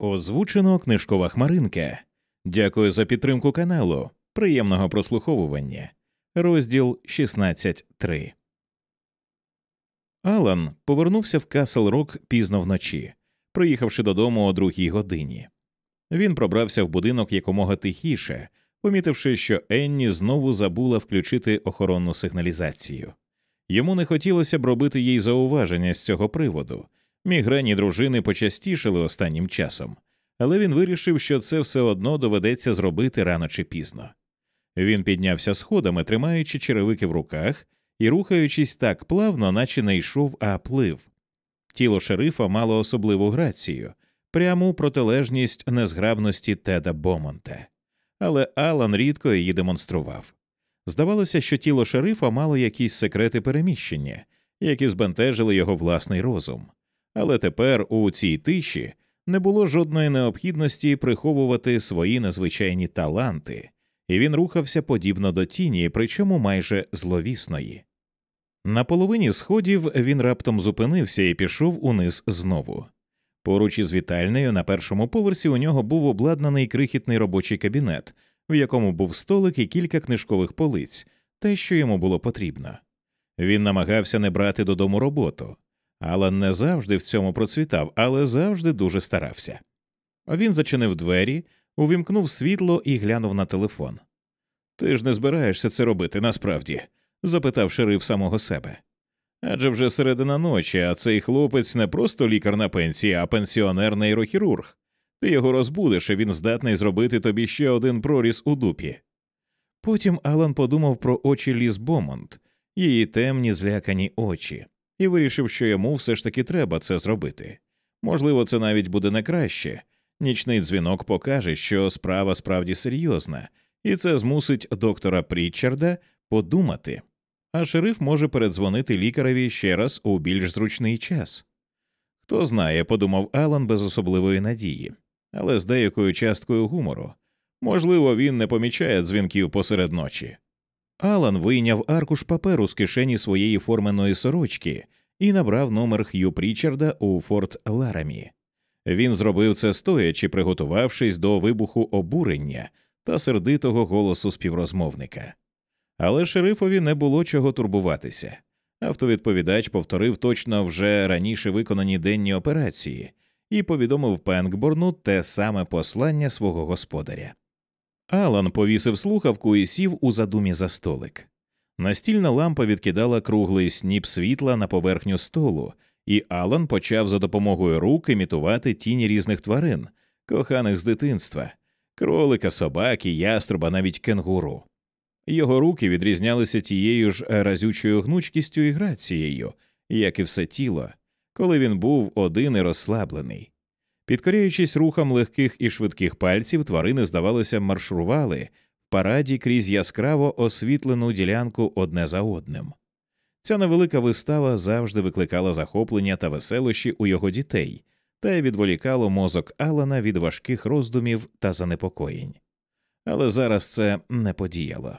Озвучено книжкова хмаринка. Дякую за підтримку каналу. Приємного прослуховування. Розділ 16.3 Алан повернувся в Касл Рок пізно вночі, приїхавши додому о другій годині. Він пробрався в будинок якомога тихіше, помітивши, що Енні знову забула включити охоронну сигналізацію. Йому не хотілося б робити їй зауваження з цього приводу. Мігрені дружини почастішили останнім часом, але він вирішив, що це все одно доведеться зробити рано чи пізно. Він піднявся сходами, тримаючи черевики в руках і рухаючись так плавно, наче не йшов, а плив. Тіло шерифа мало особливу грацію, пряму протилежність незграбності Теда Бомонта. Але Алан рідко її демонстрував. Здавалося, що тіло шерифа мало якісь секрети переміщення, які збентежили його власний розум. Але тепер у цій тиші не було жодної необхідності приховувати свої незвичайні таланти, і він рухався подібно до тіні, причому майже зловісної. На половині сходів він раптом зупинився і пішов униз знову. Поруч із вітальнею на першому поверсі у нього був обладнаний крихітний робочий кабінет, в якому був столик і кілька книжкових полиць, те, що йому було потрібно. Він намагався не брати додому роботу. Алан не завжди в цьому процвітав, але завжди дуже старався. Він зачинив двері, увімкнув світло і глянув на телефон. Ти ж не збираєшся це робити насправді? запитав шериф самого себе. Адже вже середина ночі, а цей хлопець не просто лікар на пенсії, а пенсіонер нейрохірург. Ти його розбудеш, і він здатний зробити тобі ще один проріз у дупі. Потім Алан подумав про очі Ліз Бомонт, її темні злякані очі, і вирішив, що йому все ж таки треба це зробити. Можливо, це навіть буде не краще. Нічний дзвінок покаже, що справа справді серйозна, і це змусить доктора Прітчарда подумати. А шериф може передзвонити лікареві ще раз у більш зручний час. Хто знає, подумав Алан без особливої надії, але з деякою часткою гумору. Можливо, він не помічає дзвінків посеред ночі. Алан вийняв аркуш паперу з кишені своєї форменої сорочки і набрав номер Х'ю Прічарда у Форт Ларамі. Він зробив це стоячи, приготувавшись до вибуху обурення та сердитого голосу співрозмовника. Але шерифові не було чого турбуватися. Автовідповідач повторив точно вже раніше виконані денні операції і повідомив Пенкборну те саме послання свого господаря. Алан повісив слухавку і сів у задумі за столик. Настільна лампа відкидала круглий сніп світла на поверхню столу, і Алан почав за допомогою рук імітувати тіні різних тварин, коханих з дитинства, кролика, собаки, яструба, навіть кенгуру. Його руки відрізнялися тією ж разючою гнучкістю і грацією, як і все тіло, коли він був один і розслаблений. Підкоряючись рухам легких і швидких пальців, тварини, здавалося, маршрували в параді крізь яскраво освітлену ділянку одне за одним. Ця невелика вистава завжди викликала захоплення та веселощі у його дітей та й відволікало мозок Алана від важких роздумів та занепокоєнь. Але зараз це не подіяло.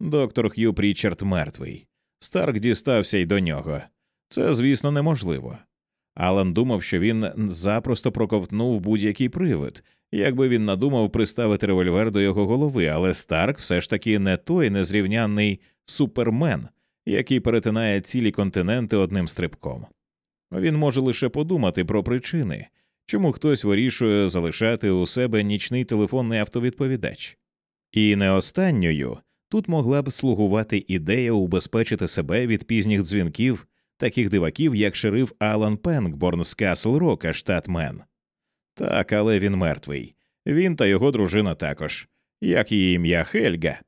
Доктор Х'ю Прічард мертвий. Старк дістався й до нього. Це, звісно, неможливо. Алан думав, що він запросто проковтнув будь-який привид, якби він надумав приставити револьвер до його голови, але Старк все ж таки не той незрівнянний супермен, який перетинає цілі континенти одним стрибком. Він може лише подумати про причини, чому хтось вирішує залишати у себе нічний телефонний автовідповідач. І не останньою тут могла б слугувати ідея убезпечити себе від пізніх дзвінків таких диваків, як шериф Алан Пенкборн з Касл Рока, штат Мен. Так, але він мертвий. Він та його дружина також, як її ім'я Хельга.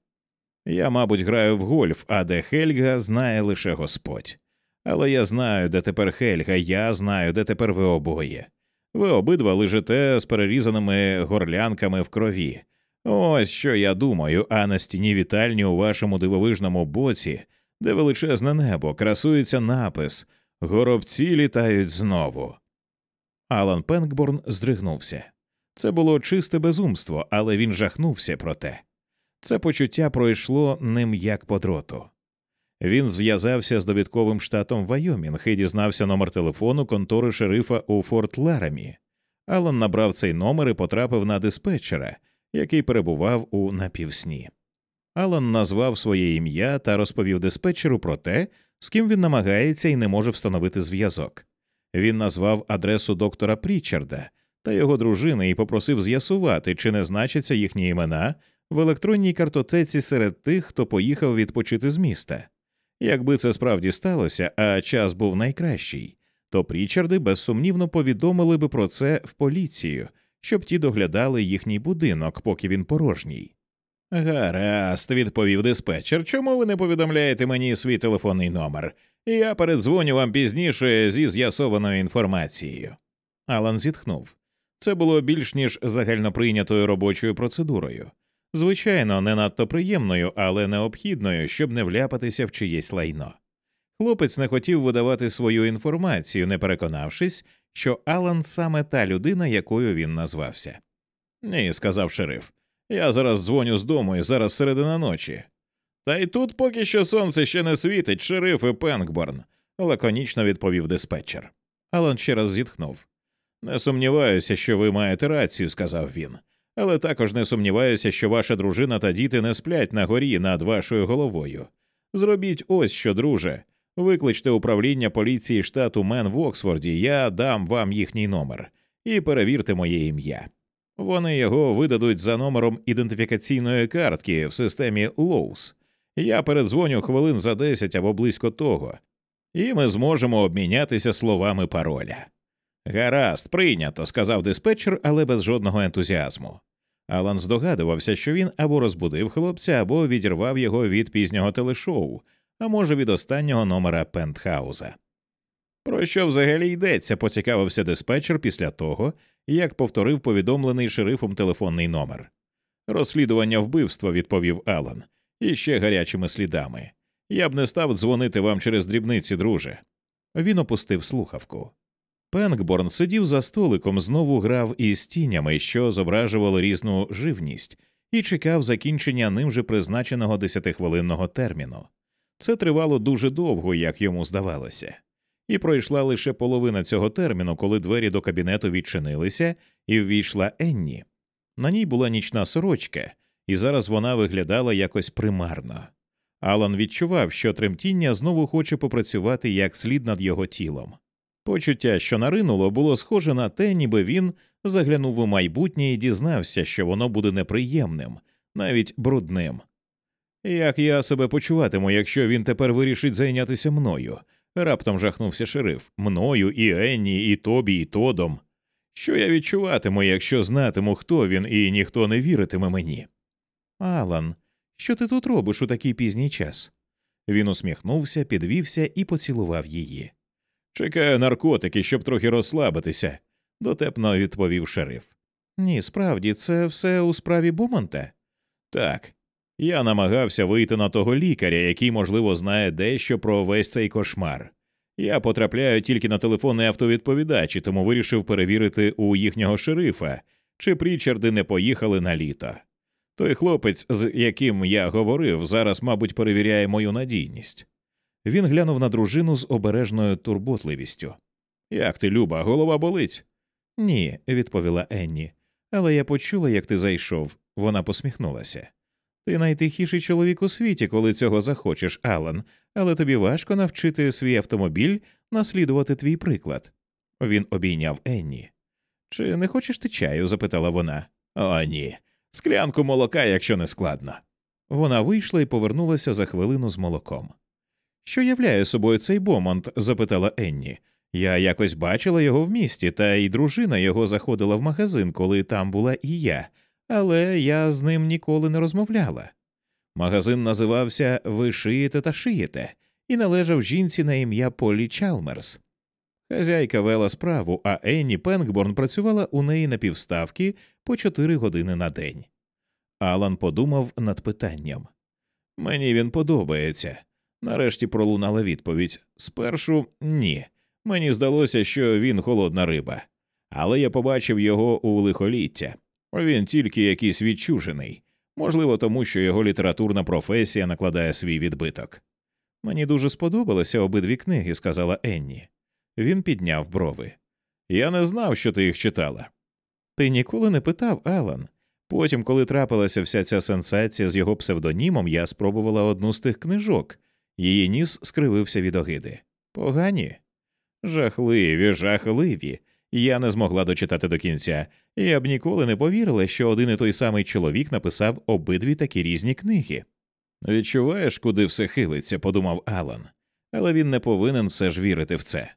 Я, мабуть, граю в гольф, а де Хельга знає лише Господь. Але я знаю, де тепер Хельга, я знаю, де тепер ви обоє. Ви обидва лежите з перерізаними горлянками в крові. Ось що я думаю, а на стіні вітальні у вашому дивовижному боці де величезне небо, красується напис Горобці літають знову. Алан Пенкборн здригнувся. Це було чисте безумство, але він жахнувся про те. Це почуття пройшло ним як по дроту. Він зв'язався з довідковим штатом Вайомінг і дізнався номер телефону контори шерифа у Форт Ларамі, Алан набрав цей номер і потрапив на диспетчера, який перебував у напівсні. Алан назвав своє ім'я та розповів диспетчеру про те, з ким він намагається і не може встановити зв'язок. Він назвав адресу доктора Прічарда та його дружини і попросив з'ясувати, чи не значаться їхні імена в електронній картотеці серед тих, хто поїхав відпочити з міста. Якби це справді сталося, а час був найкращий, то Прічарди безсумнівно повідомили би про це в поліцію, щоб ті доглядали їхній будинок, поки він порожній. Гаразд, відповів диспетчер. Чому ви не повідомляєте мені свій телефонний номер? Я передзвоню вам пізніше зі з'ясованою інформацією. Алан зітхнув. Це було більш ніж загальноприйнятою робочою процедурою. Звичайно, не надто приємною, але необхідною, щоб не вляпатися в чиєсь лайно. Хлопець не хотів видавати свою інформацію, не переконавшись, що Алан саме та людина, якою він назвався. Ні, сказав шериф. Я зараз дзвоню з дому і зараз середина ночі. Та й тут поки що сонце ще не світить, шериф і Пенкборн, лаконічно відповів диспетчер. Алан ще раз зітхнув. Не сумніваюся, що ви маєте рацію, сказав він, але також не сумніваюся, що ваша дружина та діти не сплять на горі над вашою головою. Зробіть ось що, друже. Викличте управління поліції штату Мен в Оксфорді, я дам вам їхній номер, і перевірте моє ім'я. Вони його видадуть за номером ідентифікаційної картки в системі Lowe's. Я передзвоню хвилин за десять або близько того, і ми зможемо обмінятися словами пароля. Гаразд, прийнято, сказав диспетчер, але без жодного ентузіазму. Алан здогадувався, що він або розбудив хлопця, або відірвав його від пізнього телешоу, а може, від останнього номера пентхауза. Про що взагалі йдеться? поцікавився диспетчер після того, як повторив повідомлений шерифом телефонний номер. Розслідування вбивства, відповів Алан, і ще гарячими слідами. Я б не став дзвонити вам через дрібниці, друже. Він опустив слухавку. Пенкборн сидів за столиком, знову грав із тінями, що зображувало різну живність, і чекав закінчення ним же призначеного десятихвилинного терміну. Це тривало дуже довго, як йому здавалося, і пройшла лише половина цього терміну, коли двері до кабінету відчинилися, і ввійшла Енні. На ній була нічна сорочка, і зараз вона виглядала якось примарно. Алан відчував, що тремтіння знову хоче попрацювати як слід над його тілом. Почуття, що наринуло, було схоже на те, ніби він заглянув у майбутнє і дізнався, що воно буде неприємним, навіть брудним. Як я себе почуватиму, якщо він тепер вирішить зайнятися мною? Раптом жахнувся шериф мною, і Енні, і Тобі, і Тодом. Що я відчуватиму, якщо знатиму, хто він, і ніхто не віритиме мені? Алан, що ти тут робиш у такий пізній час? Він усміхнувся, підвівся і поцілував її. Чекаю наркотики, щоб трохи розслабитися, дотепно відповів шериф. Ні, справді, це все у справі Бумонта? Так. Я намагався вийти на того лікаря, який, можливо, знає дещо про весь цей кошмар. Я потрапляю тільки на телефонний автовідповідач, тому вирішив перевірити у їхнього шерифа, чи прічарди не поїхали на літо. Той хлопець, з яким я говорив, зараз, мабуть, перевіряє мою надійність. Він глянув на дружину з обережною турботливістю. Як ти, Люба, голова болить? Ні, відповіла Енні. Але я почула, як ти зайшов. Вона посміхнулася. Ти найтихіший чоловік у світі, коли цього захочеш, Алан, але тобі важко навчити свій автомобіль наслідувати твій приклад. Він обійняв Енні. Чи не хочеш ти чаю? запитала вона. О, ні. Склянку молока, якщо не складно. Вона вийшла і повернулася за хвилину з молоком. Що являє собою цей бомонт? запитала Енні. Я якось бачила його в місті, та й дружина його заходила в магазин, коли там була і я, але я з ним ніколи не розмовляла. Магазин називався Ви шиєте та шиєте і належав жінці на ім'я Полі Чалмерс. Хазяйка вела справу, а Енні Пенкборн працювала у неї на півставки по чотири години на день. Алан подумав над питанням. Мені він подобається. Нарешті пролунала відповідь спершу ні. Мені здалося, що він холодна риба, але я побачив його у лихоліття. Він тільки якийсь відчужений, можливо, тому що його літературна професія накладає свій відбиток. Мені дуже сподобалися обидві книги, сказала Енні. Він підняв брови. Я не знав, що ти їх читала. Ти ніколи не питав, Алан. Потім, коли трапилася вся ця сенсація з його псевдонімом, я спробувала одну з тих книжок. Її ніс скривився від огиди. Погані? Жахливі, жахливі. Я не змогла дочитати до кінця. Я б ніколи не повірила, що один і той самий чоловік написав обидві такі різні книги. Відчуваєш, куди все хилиться, подумав Алан, але він не повинен все ж вірити в це.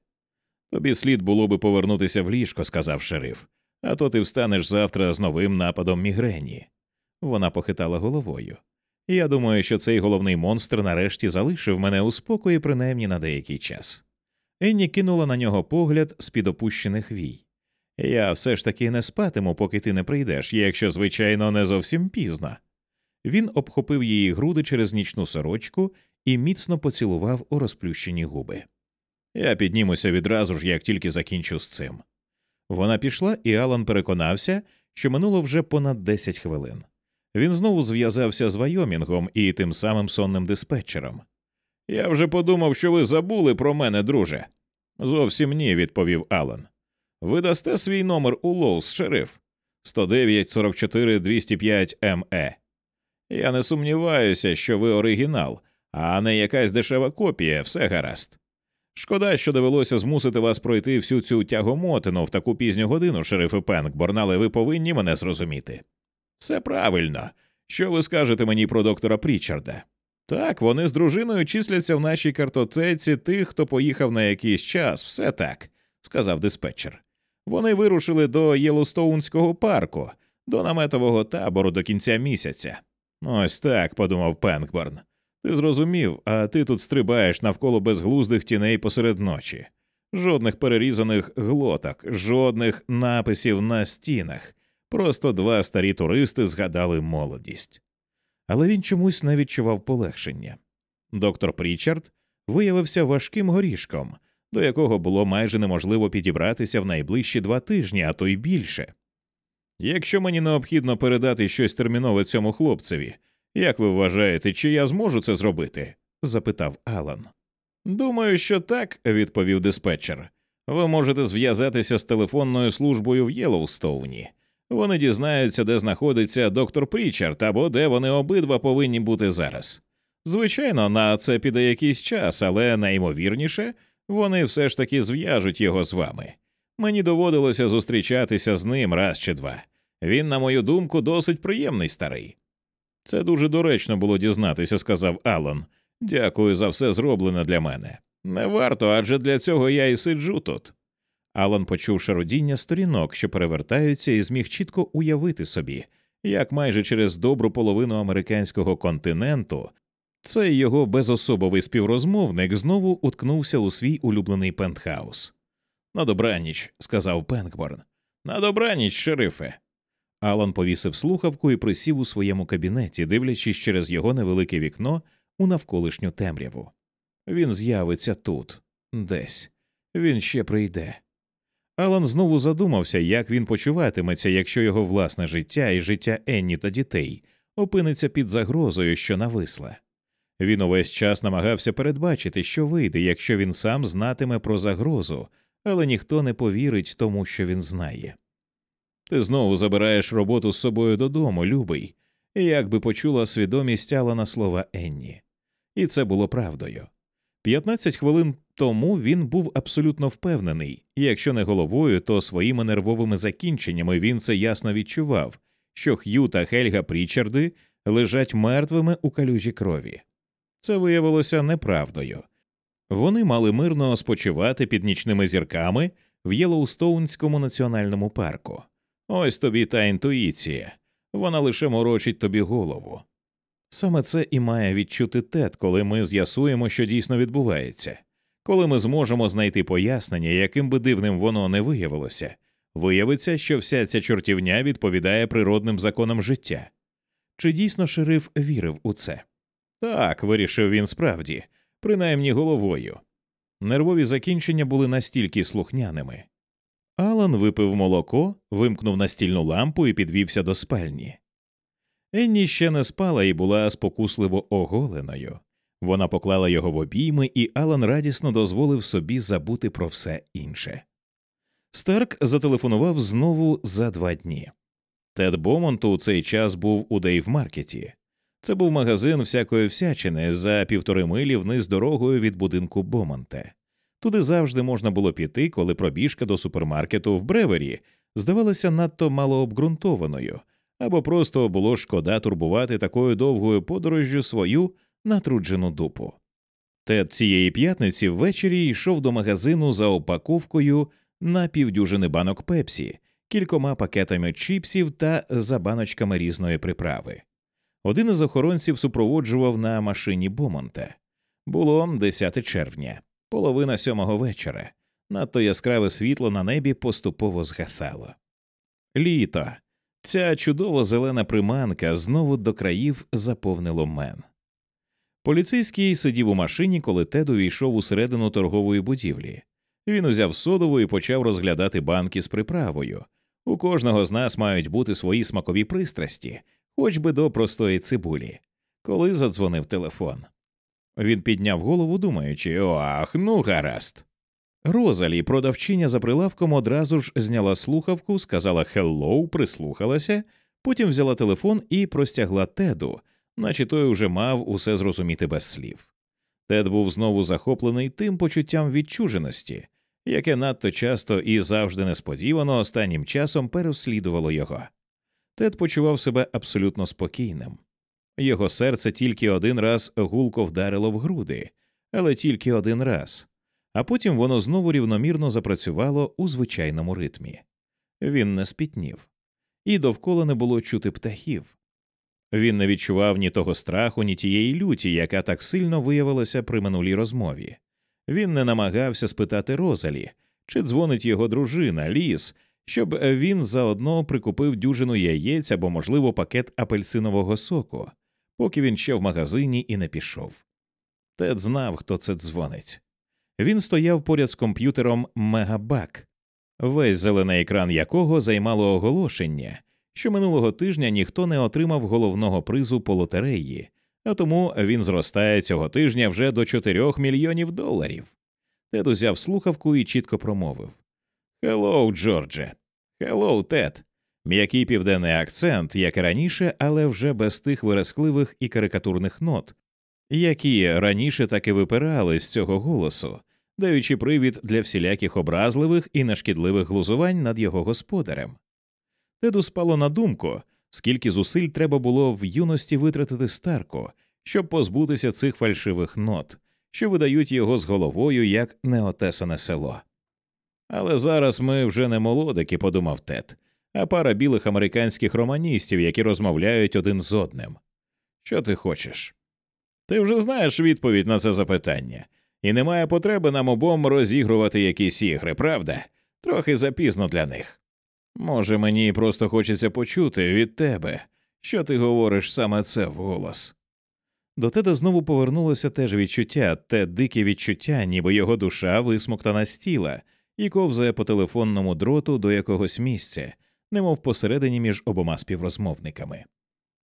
Тобі слід було би повернутися в ліжко, сказав шериф, а то ти встанеш завтра з новим нападом мігрені. Вона похитала головою. Я думаю, що цей головний монстр нарешті залишив мене у спокої, принаймні на деякий час. Енні кинула на нього погляд з під опущених вій. Я все ж таки не спатиму, поки ти не прийдеш, якщо, звичайно, не зовсім пізно. Він обхопив її груди через нічну сорочку і міцно поцілував у розплющені губи. Я піднімуся відразу ж, як тільки закінчу з цим. Вона пішла, і Алан переконався, що минуло вже понад 10 хвилин. Він знову зв'язався з Вайомінгом і тим самим сонним диспетчером. Я вже подумав, що ви забули про мене, друже. Зовсім ні, відповів Алан. Ви дасте свій номер у Лоус, шериф 109 44 205 МЕ. Я не сумніваюся, що ви оригінал, а не якась дешева копія, все гаразд. Шкода, що довелося змусити вас пройти всю цю тягомотину в таку пізню годину, шерифе Пенкборн, але ви повинні мене зрозуміти. Все правильно. Що ви скажете мені про доктора Прічарда? Так, вони з дружиною числяться в нашій картотеці тих, хто поїхав на якийсь час, все так, сказав диспетчер. Вони вирушили до Єлостоунського парку, до наметового табору до кінця місяця. Ось так, подумав Пенкборн. Ти зрозумів, а ти тут стрибаєш навколо безглуздих тіней посеред ночі. Жодних перерізаних глоток, жодних написів на стінах. Просто два старі туристи згадали молодість. Але він чомусь не відчував полегшення. Доктор Прічард виявився важким горішком, до якого було майже неможливо підібратися в найближчі два тижні, а то й більше. Якщо мені необхідно передати щось термінове цьому хлопцеві, як ви вважаєте, чи я зможу це зробити? запитав Алан. Думаю, що так, відповів диспетчер. Ви можете зв'язатися з телефонною службою в Єлоустоуні. Вони дізнаються, де знаходиться доктор Прічард або де вони обидва повинні бути зараз. Звичайно, на це піде якийсь час, але найімовірніше вони все ж таки зв'яжуть його з вами. Мені доводилося зустрічатися з ним раз чи два. Він, на мою думку, досить приємний старий. Це дуже доречно було дізнатися, сказав Алан. Дякую за все зроблене для мене. Не варто, адже для цього я і сиджу тут. Алан почув шародіння сторінок, що перевертаються, і зміг чітко уявити собі, як майже через добру половину американського континенту цей його безособовий співрозмовник знову уткнувся у свій улюблений пентхаус. На добраніч, сказав Пенкборн. На добраніч, шерифе. Алан повісив слухавку і присів у своєму кабінеті, дивлячись через його невелике вікно у навколишню темряву. Він з'явиться тут, десь, він ще прийде. Алан знову задумався, як він почуватиметься, якщо його власне життя і життя Енні та дітей опиниться під загрозою, що нависла. Він увесь час намагався передбачити, що вийде, якщо він сам знатиме про загрозу, але ніхто не повірить тому, що він знає. Ти знову забираєш роботу з собою додому, любий, як би почула свідомість Алана слова Енні. І це було правдою. П'ятнадцять хвилин тому він був абсолютно впевнений, і якщо не головою, то своїми нервовими закінченнями він це ясно відчував, що Х'ю та Хельга Прічарди лежать мертвими у калюжі крові. Це виявилося неправдою. Вони мали мирно спочивати під нічними зірками в Єлоустоунському національному парку. Ось тобі та інтуїція, вона лише морочить тобі голову. Саме це і має відчути тет, коли ми з'ясуємо, що дійсно відбувається, коли ми зможемо знайти пояснення, яким би дивним воно не виявилося, виявиться, що вся ця чортівня відповідає природним законам життя. Чи дійсно шериф вірив у це? Так, вирішив він справді, принаймні головою. Нервові закінчення були настільки слухняними. Алан випив молоко, вимкнув настільну лампу і підвівся до спальні. Енні ще не спала і була спокусливо оголеною. Вона поклала його в обійми, і Алан радісно дозволив собі забути про все інше. Старк зателефонував знову за два дні. Тед Бомонт у цей час був у Дейв-маркеті. Це був магазин всякої всячини за півтори милі вниз дорогою від будинку Бомонте. Туди завжди можна було піти, коли пробіжка до супермаркету в Бревері здавалася надто малообґрунтованою, або просто було шкода турбувати такою довгою подорожжю свою натруджену дупу. Тед цієї п'ятниці ввечері йшов до магазину за упаковкою на півдюжини банок пепсі, кількома пакетами чіпсів та за баночками різної приправи. Один із охоронців супроводжував на машині Бомонте. Було 10 червня, половина сьомого вечора. Надто яскраве світло на небі поступово згасало. Літо. Ця чудово зелена приманка знову до країв заповнило мен. Поліцейський сидів у машині, коли Тед увійшов усередину торгової будівлі. Він узяв содову і почав розглядати банки з приправою. У кожного з нас мають бути свої смакові пристрасті, хоч би до простої цибулі. Коли задзвонив телефон. Він підняв голову, думаючи ах, ну гаразд. Розалі, продавчиня за прилавком, одразу ж зняла слухавку, сказала «hello», прислухалася, потім взяла телефон і простягла Теду, наче той уже мав усе зрозуміти без слів. Тед був знову захоплений тим почуттям відчуженості, яке надто часто і завжди несподівано останнім часом переслідувало його. Тед почував себе абсолютно спокійним. Його серце тільки один раз гулко вдарило в груди, але тільки один раз, а потім воно знову рівномірно запрацювало у звичайному ритмі. Він не спітнів, і довкола не було чути птахів. Він не відчував ні того страху, ні тієї люті, яка так сильно виявилася при минулій розмові. Він не намагався спитати Розалі, чи дзвонить його дружина, ліс, щоб він заодно прикупив дюжину яєць або, можливо, пакет апельсинового соку, поки він ще в магазині і не пішов. Тед знав, хто це дзвонить. Він стояв поряд з комп'ютером Мегабак, весь зелений екран якого займало оголошення, що минулого тижня ніхто не отримав головного призу по лотереї, а тому він зростає цього тижня вже до 4 мільйонів доларів. Тед узяв слухавку і чітко промовив Hello, Джордже. Hello, Тед. М'який південний акцент, як і раніше, але вже без тих верескливих і карикатурних нот, які раніше так і випирали з цього голосу, даючи привід для всіляких образливих і нешкідливих глузувань над його господарем. Теду спало на думку, скільки зусиль треба було в юності витратити Старку, щоб позбутися цих фальшивих нот, що видають його з головою як неотесане село. Але зараз ми вже не молодики, подумав Тед, а пара білих американських романістів, які розмовляють один з одним. Що ти хочеш? Ти вже знаєш відповідь на це запитання, і немає потреби нам обом розігрувати якісь ігри, правда? Трохи запізно для них. Може, мені просто хочеться почути від тебе, що ти говориш саме це вголос. До Теда знову повернулося теж відчуття, те дике відчуття, ніби його душа висмоктана з тіла і ковзає по телефонному дроту до якогось місця, немов посередині між обома співрозмовниками.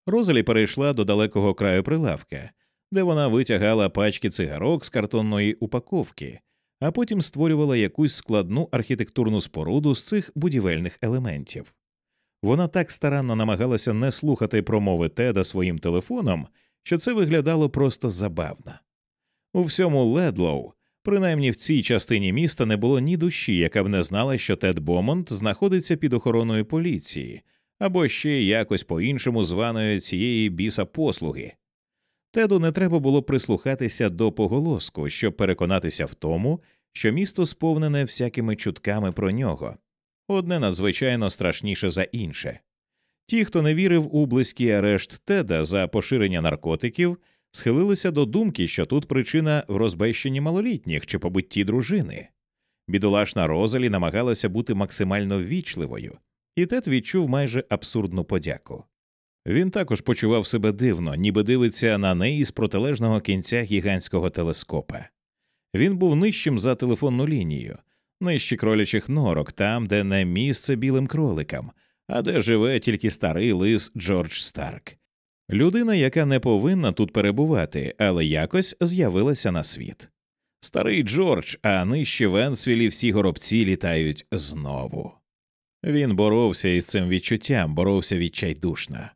Розалі перейшла до далекого краю прилавка, де вона витягала пачки цигарок з картонної упаковки, а потім створювала якусь складну архітектурну споруду з цих будівельних елементів. Вона так старанно намагалася не слухати промови Теда своїм телефоном, що це виглядало просто забавно. У всьому Ледлоу, принаймні в цій частині міста, не було ні душі, яка б не знала, що Тед Бомонт знаходиться під охороною поліції або ще якось по іншому званої цієї біса послуги. Теду не треба було прислухатися до поголоску, щоб переконатися в тому, що місто сповнене всякими чутками про нього, одне надзвичайно страшніше за інше. Ті, хто не вірив у близький арешт Теда за поширення наркотиків, схилилися до думки, що тут причина в розбещенні малолітніх чи побутті дружини. Бідолашна Розалі намагалася бути максимально ввічливою, і Тед відчув майже абсурдну подяку. Він також почував себе дивно, ніби дивиться на неї з протилежного кінця гігантського телескопа. Він був нижчим за телефонну лінію, нижче кролячих норок, там, де не місце білим кроликам, а де живе тільки старий лис Джордж Старк. Людина, яка не повинна тут перебувати, але якось з'явилася на світ. Старий Джордж, а нижче в Енсвілі всі горобці літають знову. Він боровся із цим відчуттям, боровся відчайдушно.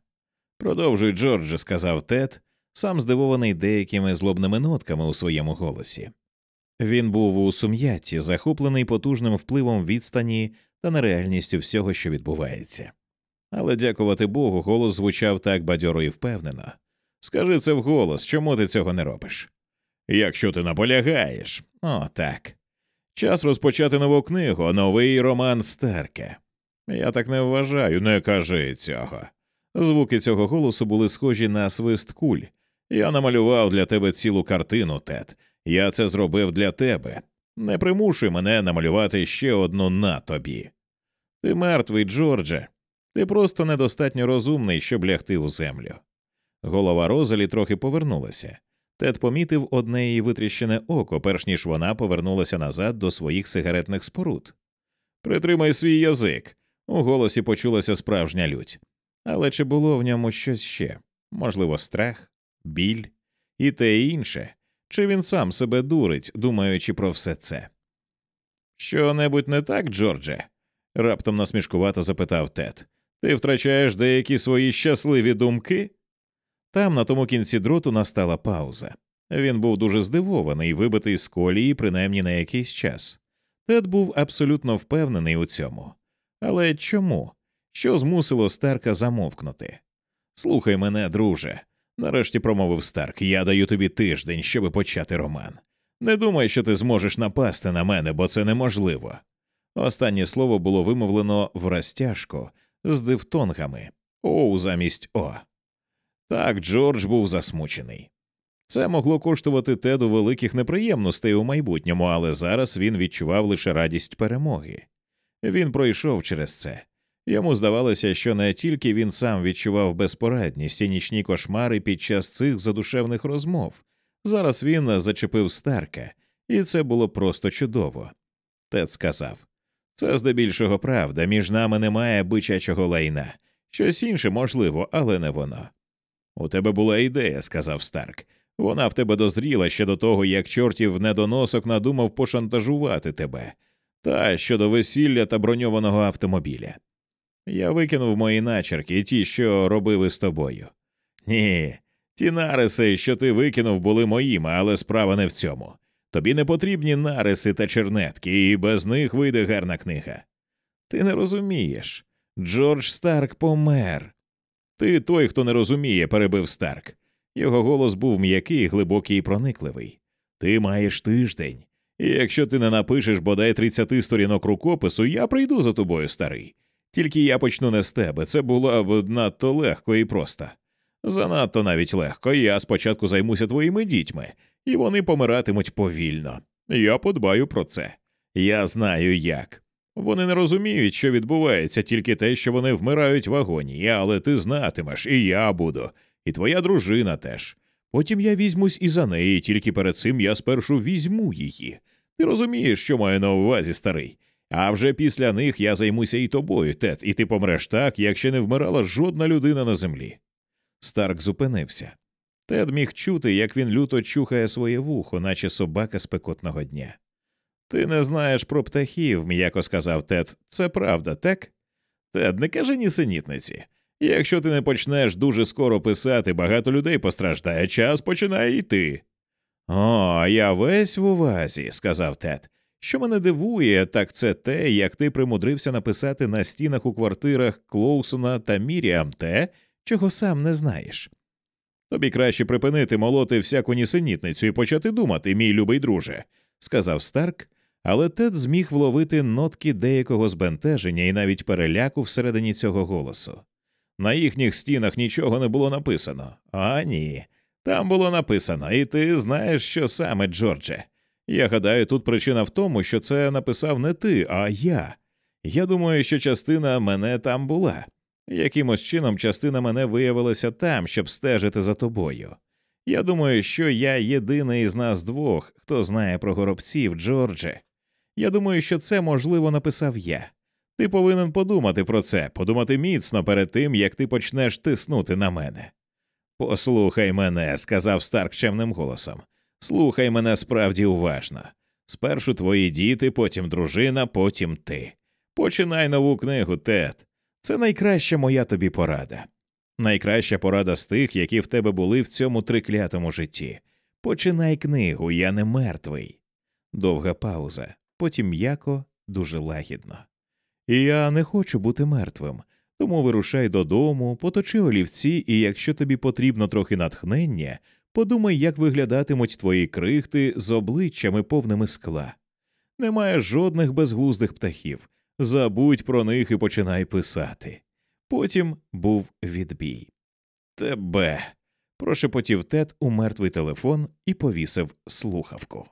Продовжуй, Джордже, сказав Тед, сам здивований деякими злобними нотками у своєму голосі. Він був у сум'ятті, захоплений потужним впливом відстані та нереальністю всього, що відбувається. Але, дякувати Богу, голос звучав так бадьоро і впевнено. Скажи це вголос, чому ти цього не робиш? Якщо ти наполягаєш, о, так. Час розпочати нову книгу, новий роман Старка. Я так не вважаю, не кажи цього. Звуки цього голосу були схожі на свист куль. Я намалював для тебе цілу картину, Тед. Я це зробив для тебе. Не примушуй мене намалювати ще одну на тобі. Ти мертвий, Джордже. Ти просто недостатньо розумний, щоб лягти у землю. Голова Розалі трохи повернулася. Тед помітив одне її витріщене око, перш ніж вона повернулася назад до своїх сигаретних споруд. Притримай свій язик. У голосі почулася справжня лють. Але чи було в ньому щось ще? Можливо, страх, біль і те інше, чи він сам себе дурить, думаючи про все це? Що небудь не так, Джордже? раптом насмішкувато запитав Тед. Ти втрачаєш деякі свої щасливі думки? Там, на тому кінці дроту, настала пауза. Він був дуже здивований, вибитий з колії, принаймні на якийсь час. Тед був абсолютно впевнений у цьому. Але чому? Що змусило Старка замовкнути? Слухай мене, друже, нарешті промовив Старк, я даю тобі тиждень, щоб почати роман. Не думай, що ти зможеш напасти на мене, бо це неможливо. Останнє слово було вимовлено в розтяжку з дифтонгами Оу замість О. Так, Джордж був засмучений. Це могло коштувати Теду великих неприємностей у майбутньому, але зараз він відчував лише радість перемоги. Він пройшов через це. Йому здавалося, що не тільки він сам відчував безпорадність і нічні кошмари під час цих задушевних розмов. Зараз він зачепив Старка, і це було просто чудово. Тед сказав це здебільшого правда, між нами немає бичачого лайна. Щось інше можливо, але не воно. У тебе була ідея, сказав Старк. Вона в тебе дозріла ще до того, як чортів недоносок надумав пошантажувати тебе, та щодо весілля та броньованого автомобіля. Я викинув мої начерки, ті, що робив із тобою. Ні, ті нариси, що ти викинув, були моїми, але справа не в цьому. Тобі не потрібні нариси та чернетки, і без них вийде гарна книга. Ти не розумієш. Джордж Старк помер. Ти той, хто не розуміє, перебив Старк. Його голос був м'який, глибокий і проникливий. Ти маєш тиждень, і якщо ти не напишеш бодай 30 сторінок рукопису, я прийду за тобою, старий. Тільки я почну не з тебе. Це було б надто легко і просто. Занадто навіть легко. Я спочатку займуся твоїми дітьми, і вони помиратимуть повільно. Я подбаю про це. Я знаю як. Вони не розуміють, що відбувається, тільки те, що вони вмирають в агонії, але ти знатимеш, і я буду, і твоя дружина теж. Потім я візьмусь і за неї, тільки перед цим я спершу візьму її. Ти розумієш, що маю на увазі, старий? А вже після них я займуся і тобою, Тед, і ти помреш так, як ще не вмирала жодна людина на землі. Старк зупинився. Тед міг чути, як він люто чухає своє вухо, наче собака спекотного дня. Ти не знаєш про птахів, м'яко сказав Тед. Це правда, так? Тед, не кажи нісенітниці. Якщо ти не почнеш дуже скоро писати, багато людей постраждає, час починає йти. О, я весь в увазі, сказав Тед. Що мене дивує, так це те, як ти примудрився написати на стінах у квартирах Клоусона та Міріам те, чого сам не знаєш. Тобі краще припинити молоти всяку нісенітницю і почати думати, мій любий друже, сказав Старк, але Тед зміг вловити нотки деякого збентеження і навіть переляку всередині цього голосу. На їхніх стінах нічого не було написано. А ні. Там було написано, і ти знаєш, що саме, Джордже. Я гадаю, тут причина в тому, що це написав не ти, а я. Я думаю, що частина мене там була. Якимось чином частина мене виявилася там, щоб стежити за тобою. Я думаю, що я єдиний із нас двох, хто знає про горобців, Джордже. Я думаю, що це можливо написав я. Ти повинен подумати про це, подумати міцно перед тим, як ти почнеш тиснути на мене. Послухай мене, сказав Старк чемним голосом. Слухай мене справді уважно. Спершу твої діти, потім дружина, потім ти. Починай нову книгу, Тед. Це найкраща моя тобі порада. Найкраща порада з тих, які в тебе були в цьому триклятому житті. Починай книгу, я не мертвий. Довга пауза, потім м'яко, дуже лагідно. І я не хочу бути мертвим, тому вирушай додому, поточи олівці, і якщо тобі потрібно трохи натхнення, подумай, як виглядатимуть твої крихти з обличчями повними скла. Немає жодних безглуздих птахів. Забудь про них і починай писати. Потім був відбій. Тебе. прошепотів Тед у мертвий телефон і повісив слухавку.